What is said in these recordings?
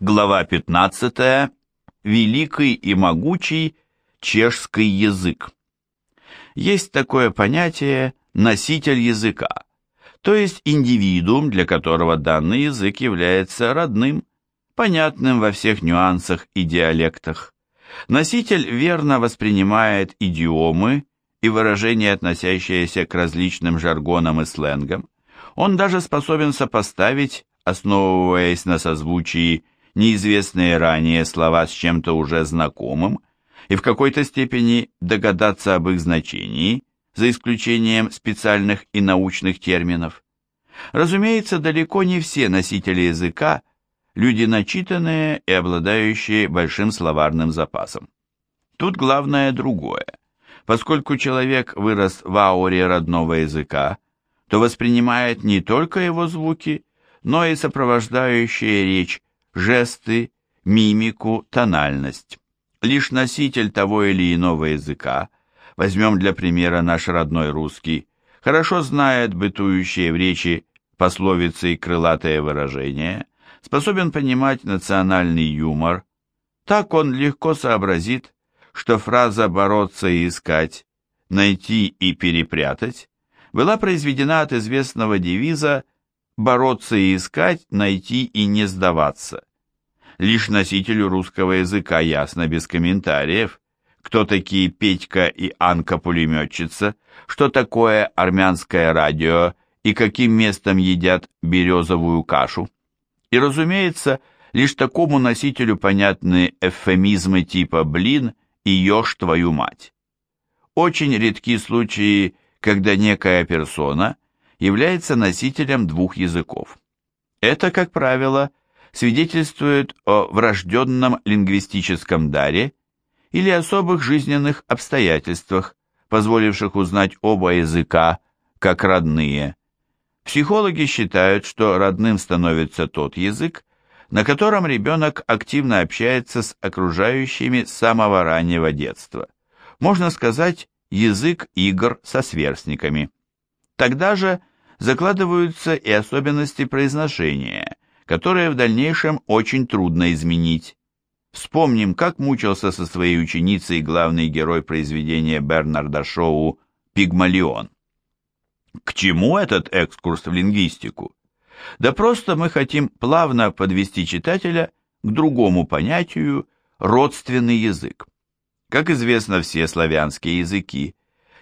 Глава 15. Великий и могучий чешский язык. Есть такое понятие «носитель языка», то есть индивидуум, для которого данный язык является родным, понятным во всех нюансах и диалектах. Носитель верно воспринимает идиомы и выражения, относящиеся к различным жаргонам и сленгам. Он даже способен сопоставить, основываясь на созвучии, неизвестные ранее слова с чем-то уже знакомым и в какой-то степени догадаться об их значении, за исключением специальных и научных терминов. Разумеется, далеко не все носители языка – люди начитанные и обладающие большим словарным запасом. Тут главное другое. Поскольку человек вырос в ауре родного языка, то воспринимает не только его звуки, но и сопровождающие речь жесты, мимику, тональность. Лишь носитель того или иного языка, возьмем для примера наш родной русский, хорошо знает бытующие в речи пословицы и крылатые выражения, способен понимать национальный юмор. Так он легко сообразит, что фраза «бороться и искать», «найти и перепрятать» была произведена от известного девиза «бороться и искать, найти и не сдаваться». Лишь носителю русского языка ясно без комментариев, кто такие Петька и Анка-пулеметчица, что такое армянское радио и каким местом едят березовую кашу. И, разумеется, лишь такому носителю понятны эвфемизмы типа «блин» и «ешь твою мать». Очень редки случаи, когда некая персона является носителем двух языков. Это, как правило, свидетельствует о врожденном лингвистическом даре или особых жизненных обстоятельствах, позволивших узнать оба языка как родные. Психологи считают, что родным становится тот язык, на котором ребенок активно общается с окружающими с самого раннего детства. Можно сказать, язык игр со сверстниками. Тогда же закладываются и особенности произношения, которые в дальнейшем очень трудно изменить. Вспомним, как мучился со своей ученицей главный герой произведения Бернарда Шоу «Пигмалион». К чему этот экскурс в лингвистику? Да просто мы хотим плавно подвести читателя к другому понятию «родственный язык». Как известно, все славянские языки,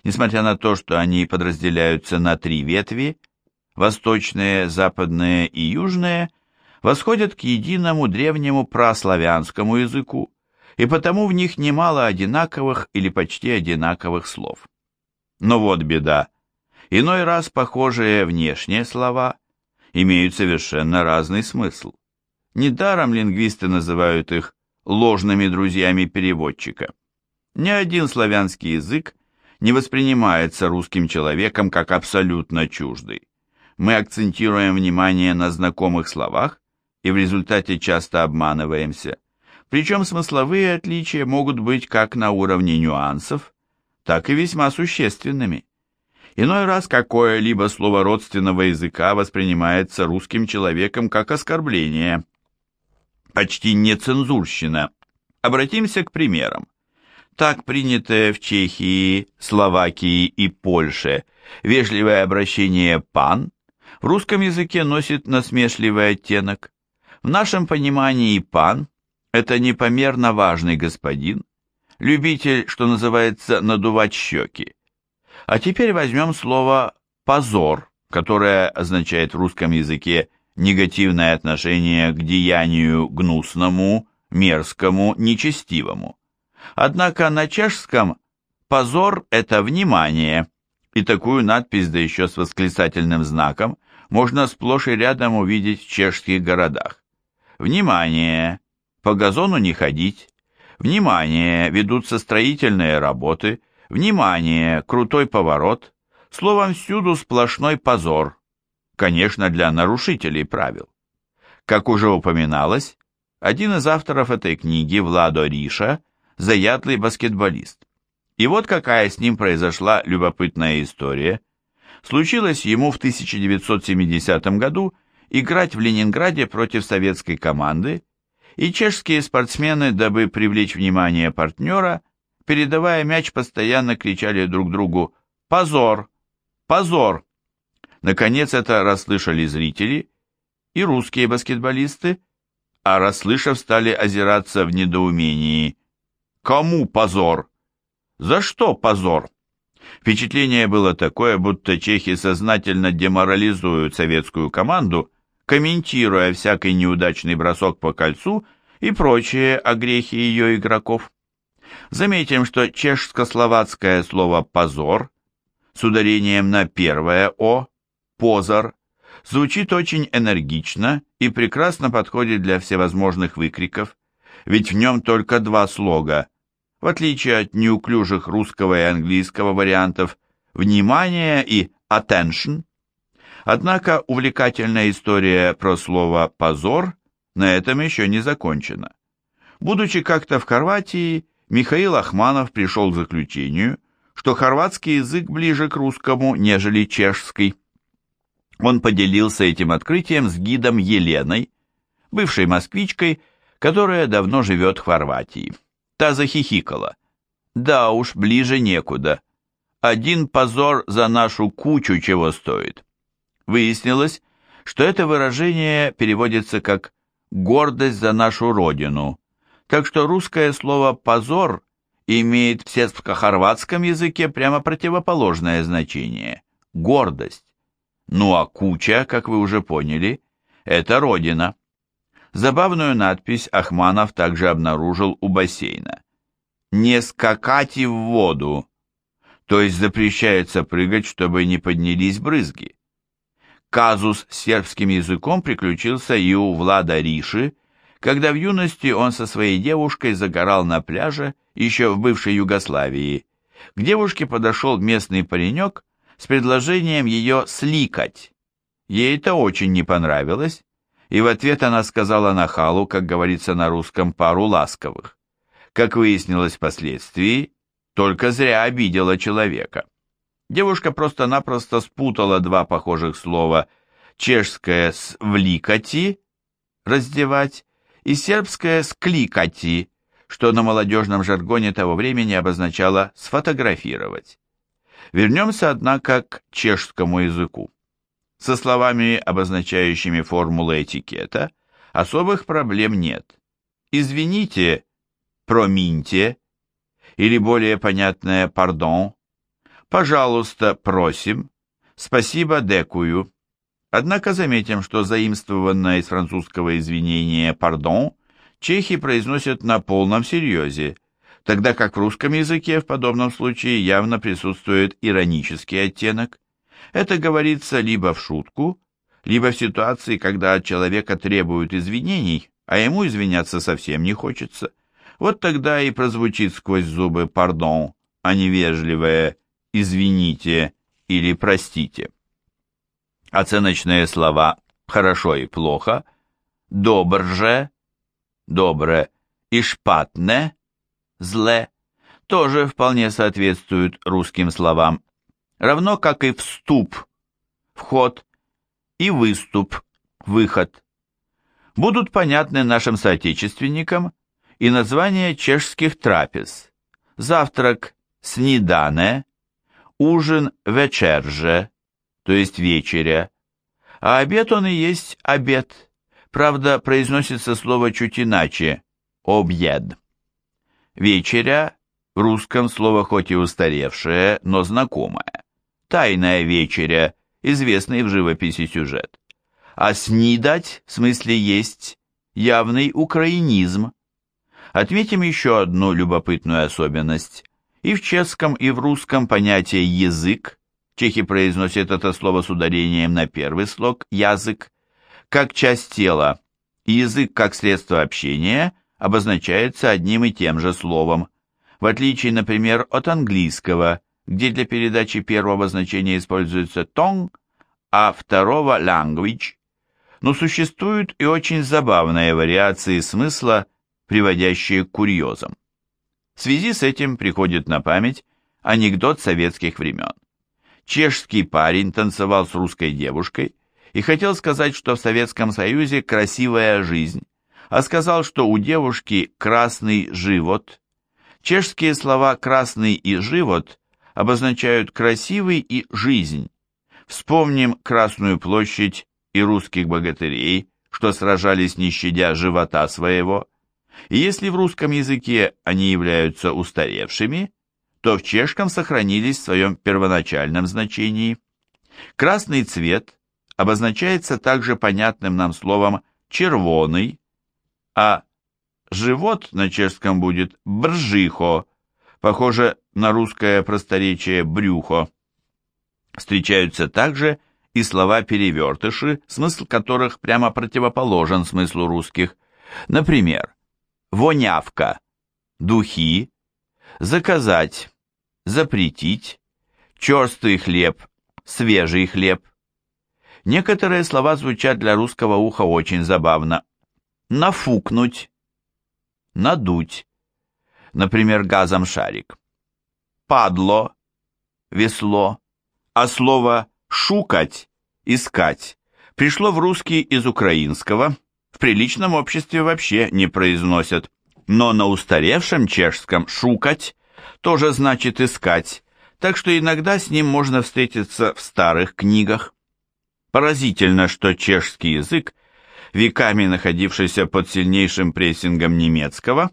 несмотря на то, что они подразделяются на три ветви – восточные, западные и южные – восходят к единому древнему праславянскому языку, и потому в них немало одинаковых или почти одинаковых слов. Но вот беда. Иной раз похожие внешние слова имеют совершенно разный смысл. Недаром лингвисты называют их ложными друзьями переводчика. Ни один славянский язык не воспринимается русским человеком как абсолютно чуждый. Мы акцентируем внимание на знакомых словах и в результате часто обманываемся. Причем смысловые отличия могут быть как на уровне нюансов, так и весьма существенными. Иной раз какое-либо слово родственного языка воспринимается русским человеком как оскорбление. Почти нецензурщина. Обратимся к примерам. Так принятое в Чехии, Словакии и Польше вежливое обращение «пан» в русском языке носит насмешливый оттенок. В нашем понимании пан – это непомерно важный господин, любитель, что называется, надувать щеки. А теперь возьмем слово «позор», которое означает в русском языке негативное отношение к деянию гнусному, мерзкому, нечестивому. Однако на чешском «позор» – это внимание, и такую надпись, да еще с восклицательным знаком, можно сплошь и рядом увидеть в чешских городах. Внимание! По газону не ходить. Внимание! Ведутся строительные работы. Внимание! Крутой поворот. Словом, всюду сплошной позор. Конечно, для нарушителей правил. Как уже упоминалось, один из авторов этой книги, Владо Риша, заядлый баскетболист. И вот какая с ним произошла любопытная история. Случилось ему в 1970 году играть в Ленинграде против советской команды, и чешские спортсмены, дабы привлечь внимание партнера, передавая мяч, постоянно кричали друг другу «Позор! Позор!». Наконец это расслышали зрители и русские баскетболисты, а расслышав, стали озираться в недоумении. Кому позор? За что позор? Впечатление было такое, будто чехи сознательно деморализуют советскую команду, комментируя всякий неудачный бросок по кольцу и прочие огрехи ее игроков. Заметим, что чешско-словацкое слово «позор» с ударением на первое «о» «позор» звучит очень энергично и прекрасно подходит для всевозможных выкриков, ведь в нем только два слога, в отличие от неуклюжих русского и английского вариантов «внимание» и «attention». Однако увлекательная история про слово «позор» на этом еще не закончена. Будучи как-то в Хорватии, Михаил Ахманов пришел к заключению, что хорватский язык ближе к русскому, нежели чешский. Он поделился этим открытием с гидом Еленой, бывшей москвичкой, которая давно живет в Хорватии. Та захихикала. Да уж, ближе некуда. Один позор за нашу кучу чего стоит. Выяснилось, что это выражение переводится как «гордость за нашу родину», так что русское слово «позор» имеет в сербско-хорватском языке прямо противоположное значение – гордость. Ну а куча, как вы уже поняли, это родина. Забавную надпись Ахманов также обнаружил у бассейна. «Не скакать в воду», то есть запрещается прыгать, чтобы не поднялись брызги. Казус с сербским языком приключился и у Влада Риши, когда в юности он со своей девушкой загорал на пляже еще в бывшей Югославии. К девушке подошел местный паренек с предложением ее сликать. Ей это очень не понравилось, и в ответ она сказала нахалу, как говорится на русском, пару ласковых. Как выяснилось впоследствии, только зря обидела человека. Девушка просто-напросто спутала два похожих слова чешское с «вликати» – раздевать, и сербское с «кликати», что на молодежном жаргоне того времени обозначало «сфотографировать». Вернемся, однако, к чешскому языку. Со словами, обозначающими формулы этикета, особых проблем нет. Извините, проминьте, или более понятное «пардон», пожалуйста, просим, спасибо, декую. Однако заметим, что заимствованное из французского извинения «пардон» чехи произносят на полном серьезе, тогда как в русском языке в подобном случае явно присутствует иронический оттенок. Это говорится либо в шутку, либо в ситуации, когда от человека требуют извинений, а ему извиняться совсем не хочется. Вот тогда и прозвучит сквозь зубы «пардон», а не вежливое «извините» или «простите». Оценочные слова «хорошо» и «плохо», «добрже», «добре» и «шпатне», «зле» тоже вполне соответствуют русским словам, равно как и «вступ», «вход» и «выступ», «выход». Будут понятны нашим соотечественникам и названия чешских трапез. Завтрак «снидане», ужин «вечерже», то есть вечеря, а обед он и есть обед. Правда, произносится слово чуть иначе – объед. Вечеря в русском слово хоть и устаревшее, но знакомое. Тайная вечеря, известный в живописи сюжет. А снидать, в смысле есть, явный украинизм. Отметим еще одну любопытную особенность. И в чешском, и в русском понятие «язык» чехи произносят это слово с ударением на первый слог «язык», как часть тела, и язык как средство общения обозначается одним и тем же словом, в отличие, например, от английского, где для передачи первого значения используется tongue, а второго language. Но существуют и очень забавные вариации смысла, приводящие к курьезам. В связи с этим приходит на память анекдот советских времен. Чешский парень танцевал с русской девушкой и хотел сказать, что в Советском Союзе красивая жизнь, а сказал, что у девушки красный живот. Чешские слова «красный» и «живот» обозначают «красивый» и «жизнь». Вспомним Красную площадь и русских богатырей, что сражались не щадя живота своего. И если в русском языке они являются устаревшими, то в чешском сохранились в своем первоначальном значении. Красный цвет обозначается также понятным нам словом «червоный», а живот на чешском будет «бржихо», похоже на русское просторечие «брюхо». Встречаются также и слова-перевертыши, смысл которых прямо противоположен смыслу русских. Например, вонявка, духи, заказать, запретить, черстый хлеб, свежий хлеб. Некоторые слова звучат для русского уха очень забавно. Нафукнуть, надуть, например, газом шарик. Падло, весло, а слово «шукать», «искать» пришло в русский из украинского, в приличном обществе вообще не произносят, но на устаревшем чешском «шукать» тоже значит «искать», так что иногда с ним можно встретиться в старых книгах. Поразительно, что чешский язык, веками находившийся под сильнейшим прессингом немецкого,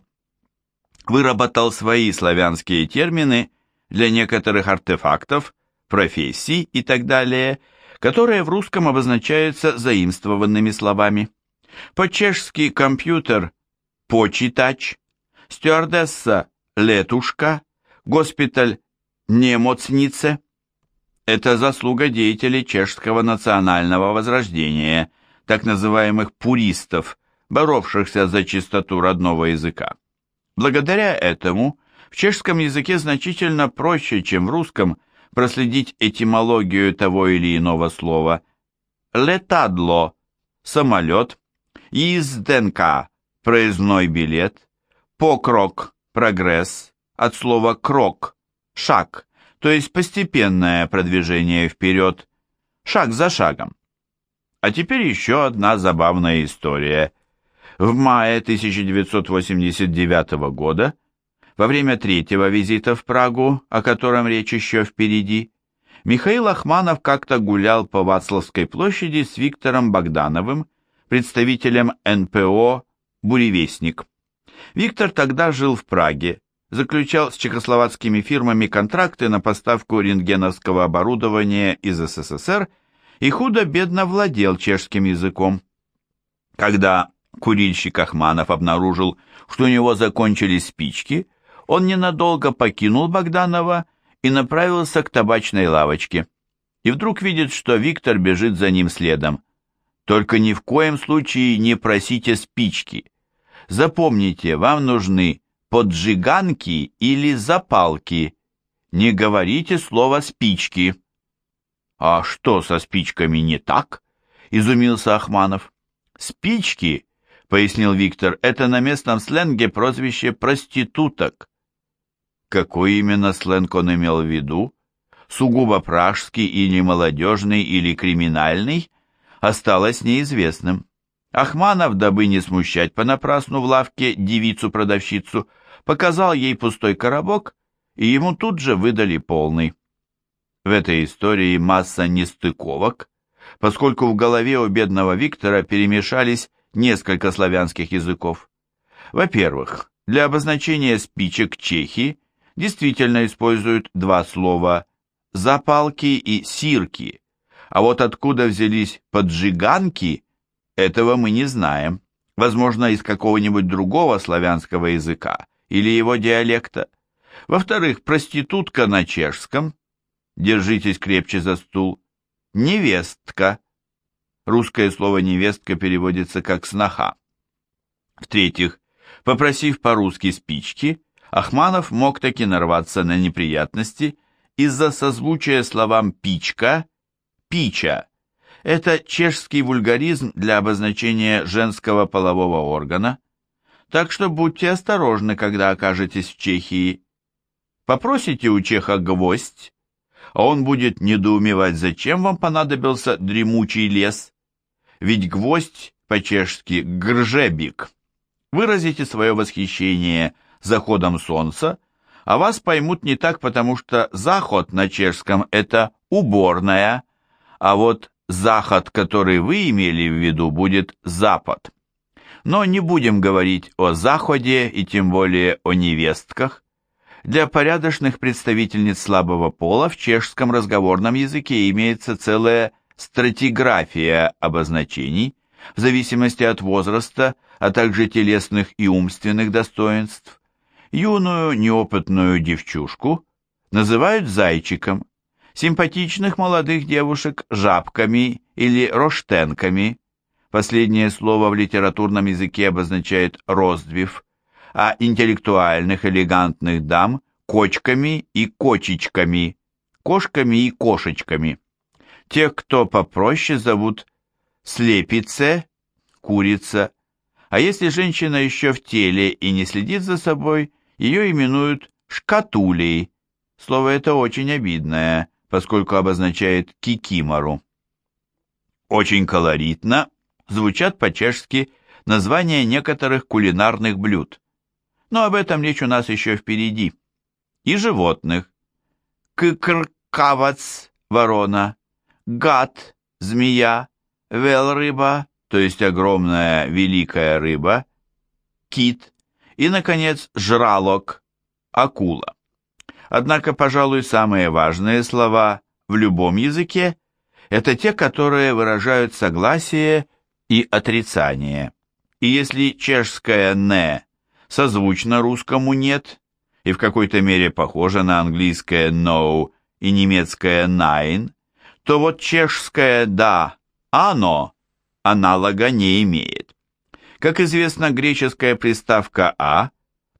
выработал свои славянские термины для некоторых артефактов, профессий и так далее, которые в русском обозначаются заимствованными словами. По-чешски компьютер – почитач, стюардесса – летушка, госпиталь – немоцнице. Это заслуга деятелей чешского национального возрождения, так называемых пуристов, боровшихся за чистоту родного языка. Благодаря этому в чешском языке значительно проще, чем в русском – проследить этимологию того или иного слова. Летадло – самолет, изденка – проездной билет, покрок – прогресс, от слова крок – шаг, то есть постепенное продвижение вперед, шаг за шагом. А теперь еще одна забавная история. В мае 1989 года во время третьего визита в Прагу, о котором речь еще впереди, Михаил Ахманов как-то гулял по Вацлавской площади с Виктором Богдановым, представителем НПО «Буревестник». Виктор тогда жил в Праге, заключал с чехословацкими фирмами контракты на поставку рентгеновского оборудования из СССР и худо-бедно владел чешским языком. Когда курильщик Ахманов обнаружил, что у него закончились спички, он ненадолго покинул Богданова и направился к табачной лавочке. И вдруг видит, что Виктор бежит за ним следом. Только ни в коем случае не просите спички. Запомните, вам нужны поджиганки или запалки. Не говорите слово «спички». «А что со спичками не так?» – изумился Ахманов. «Спички», – пояснил Виктор, – «это на местном сленге прозвище проституток. Какой именно сленг он имел в виду? Сугубо пражский или молодежный или криминальный? Осталось неизвестным. Ахманов, дабы не смущать понапрасну в лавке девицу-продавщицу, показал ей пустой коробок, и ему тут же выдали полный. В этой истории масса нестыковок, поскольку в голове у бедного Виктора перемешались несколько славянских языков. Во-первых, для обозначения спичек чехи действительно используют два слова «запалки» и «сирки», а вот откуда взялись «поджиганки», этого мы не знаем. Возможно, из какого-нибудь другого славянского языка или его диалекта. Во-вторых, проститутка на чешском, держитесь крепче за стул, невестка. Русское слово «невестка» переводится как «сноха». В-третьих, попросив по-русски спички, Ахманов мог таки нарваться на неприятности из-за созвучия словам «пичка», «пича». Это чешский вульгаризм для обозначения женского полового органа, так что будьте осторожны, когда окажетесь в Чехии. Попросите у чеха гвоздь, а он будет недоумевать, зачем вам понадобился дремучий лес, ведь гвоздь по-чешски «гржебик». выразите свое восхищение заходом солнца, а вас поймут не так, потому что заход на чешском – это уборная, а вот заход, который вы имели в виду, будет запад. Но не будем говорить о заходе и тем более о невестках. Для порядочных представительниц слабого пола в чешском разговорном языке имеется целая стратиграфия обозначений в зависимости от возраста, а также телесных и умственных достоинств. Юную неопытную девчушку называют зайчиком, симпатичных молодых девушек жабками или роштенками. Последнее слово в литературном языке обозначает роздвив, а интеллектуальных элегантных дам – кочками и кочечками, кошками и кошечками. Тех, кто попроще, зовут слепице, курица, а если женщина еще в теле и не следит за собой, ее именуют шкатулей. Слово это очень обидное, поскольку обозначает кикимору. Очень колоритно звучат по-чешски названия некоторых кулинарных блюд. Но об этом речь у нас еще впереди. И животных. Кыкркавац, ворона, гад, змея, вел-рыба, то есть огромная великая рыба, кит и, наконец, жралок, акула. Однако, пожалуй, самые важные слова в любом языке – это те, которые выражают согласие и отрицание. И если чешское «не» созвучно русскому «нет» и в какой-то мере похоже на английское «no» и немецкое «nein», то вот чешское «да», «оно» аналога не имеет. Как известно, греческая приставка «а»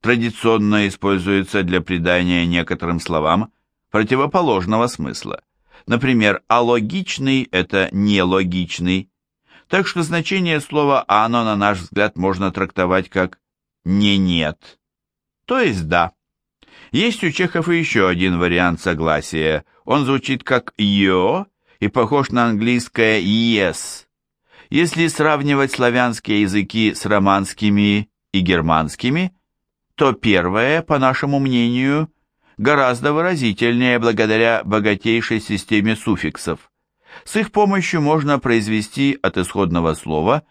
традиционно используется для придания некоторым словам противоположного смысла. Например, алогичный – это нелогичный. Так что значение слова «ано» на наш взгляд можно трактовать как «не нет», то есть «да». Есть у чехов еще один вариант согласия. Он звучит как «ё» и похож на английское «yes». Если сравнивать славянские языки с романскими и германскими – то первое, по нашему мнению, гораздо выразительнее благодаря богатейшей системе суффиксов. С их помощью можно произвести от исходного слова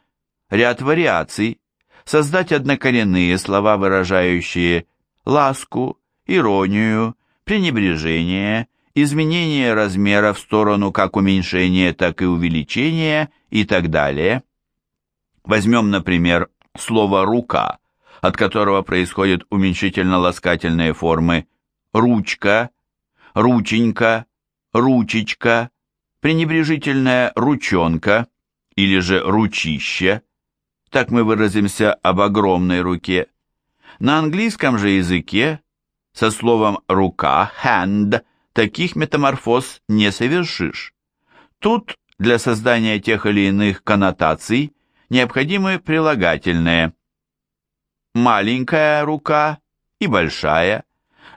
ряд вариаций, создать однокоренные слова, выражающие ласку, иронию, пренебрежение, изменение размера в сторону как уменьшения, так и увеличения и так далее. Возьмем, например, слово «рука», от которого происходят уменьшительно-ласкательные формы ручка, рученька, ручечка, пренебрежительная ручонка или же ручище. Так мы выразимся об огромной руке. На английском же языке со словом «рука» hand таких метаморфоз не совершишь. Тут для создания тех или иных коннотаций необходимы прилагательные – маленькая рука и большая,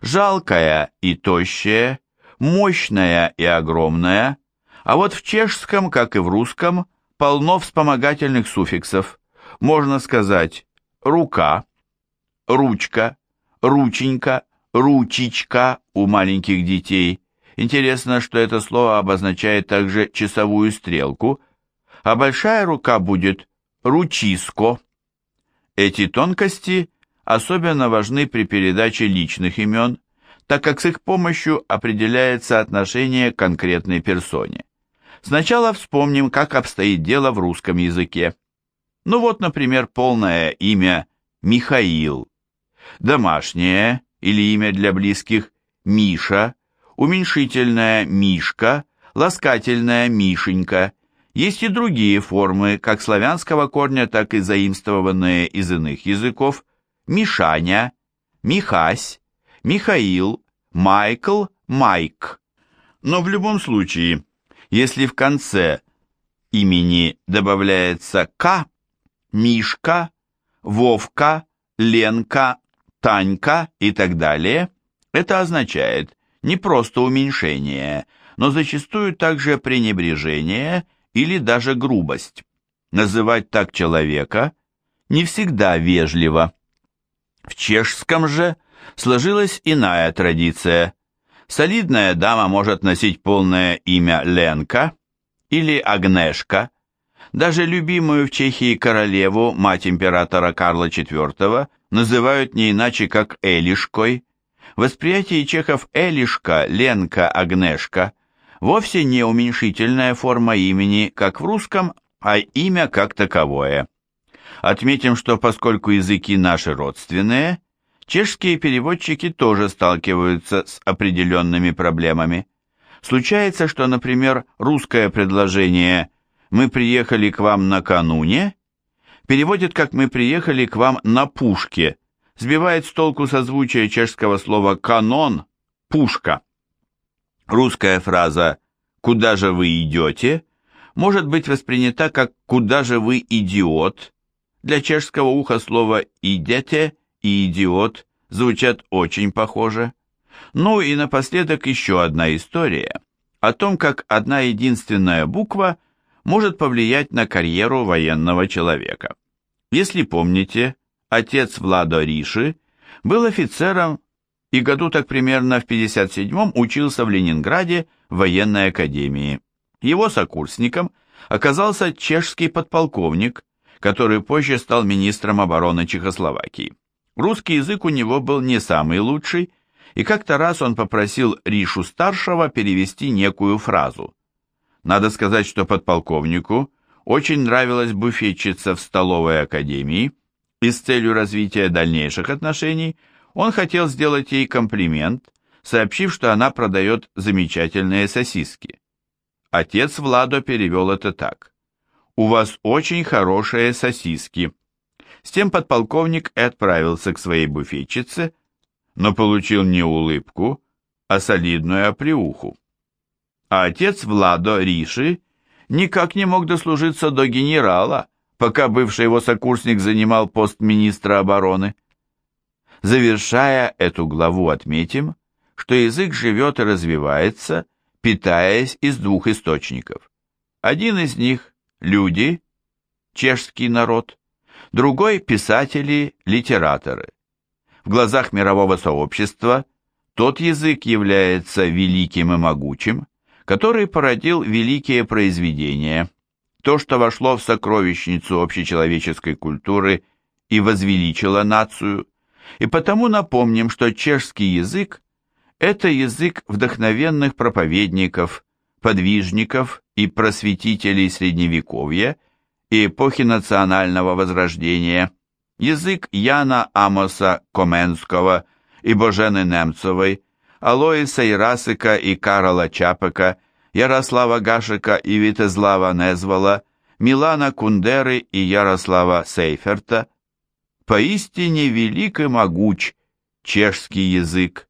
жалкая и тощая, мощная и огромная, а вот в чешском, как и в русском, полно вспомогательных суффиксов. Можно сказать рука, ручка, рученька, ручечка у маленьких детей. Интересно, что это слово обозначает также часовую стрелку, а большая рука будет ручиско. Эти тонкости особенно важны при передаче личных имен, так как с их помощью определяется отношение к конкретной персоне. Сначала вспомним, как обстоит дело в русском языке. Ну вот, например, полное имя Михаил, домашнее или имя для близких Миша, уменьшительное Мишка, ласкательное Мишенька – есть и другие формы, как славянского корня, так и заимствованные из иных языков. Мишаня, Михась, Михаил, Майкл, Майк. Но в любом случае, если в конце имени добавляется «к», «мишка», «вовка», «ленка», «танька» и так далее, это означает не просто уменьшение, но зачастую также пренебрежение или даже грубость. Называть так человека не всегда вежливо. В чешском же сложилась иная традиция. Солидная дама может носить полное имя Ленка или Агнешка. Даже любимую в Чехии королеву, мать императора Карла IV, называют не иначе как Элишкой. В восприятии чехов Элишка, Ленка, Агнешка вовсе не уменьшительная форма имени, как в русском, а имя как таковое. Отметим, что поскольку языки наши родственные, чешские переводчики тоже сталкиваются с определенными проблемами. Случается, что, например, русское предложение «мы приехали к вам накануне» переводит как «мы приехали к вам на пушке», сбивает с толку созвучие чешского слова «канон» – «пушка». Русская фраза «куда же вы идете» может быть воспринята как «куда же вы идиот», для чешского уха слова «идете» и «идиот» звучат очень похоже. Ну и напоследок еще одна история о том, как одна единственная буква может повлиять на карьеру военного человека. Если помните, отец Владо Риши был офицером и году так примерно в 57-м учился в Ленинграде в военной академии. Его сокурсником оказался чешский подполковник, который позже стал министром обороны Чехословакии. Русский язык у него был не самый лучший, и как-то раз он попросил Ришу-старшего перевести некую фразу. Надо сказать, что подполковнику очень нравилась буфетчица в столовой академии, и с целью развития дальнейших отношений он хотел сделать ей комплимент, сообщив, что она продает замечательные сосиски. Отец Владо перевел это так у вас очень хорошие сосиски». С тем подполковник и отправился к своей буфетчице, но получил не улыбку, а солидную оплеуху. А отец Владо Риши никак не мог дослужиться до генерала, пока бывший его сокурсник занимал пост министра обороны. Завершая эту главу, отметим, что язык живет и развивается, питаясь из двух источников. Один из них люди, чешский народ, другой – писатели, литераторы. В глазах мирового сообщества тот язык является великим и могучим, который породил великие произведения, то, что вошло в сокровищницу общечеловеческой культуры и возвеличило нацию, и потому напомним, что чешский язык – это язык вдохновенных проповедников, подвижников и просветителей Средневековья и эпохи национального возрождения, язык Яна Амоса Коменского и Божены Немцовой, Алоиса Ирасика и Карола Чапека, Ярослава Гашика и Витезлава Незвола, Милана Кундеры и Ярослава Сейферта. Поистине велик и могуч чешский язык.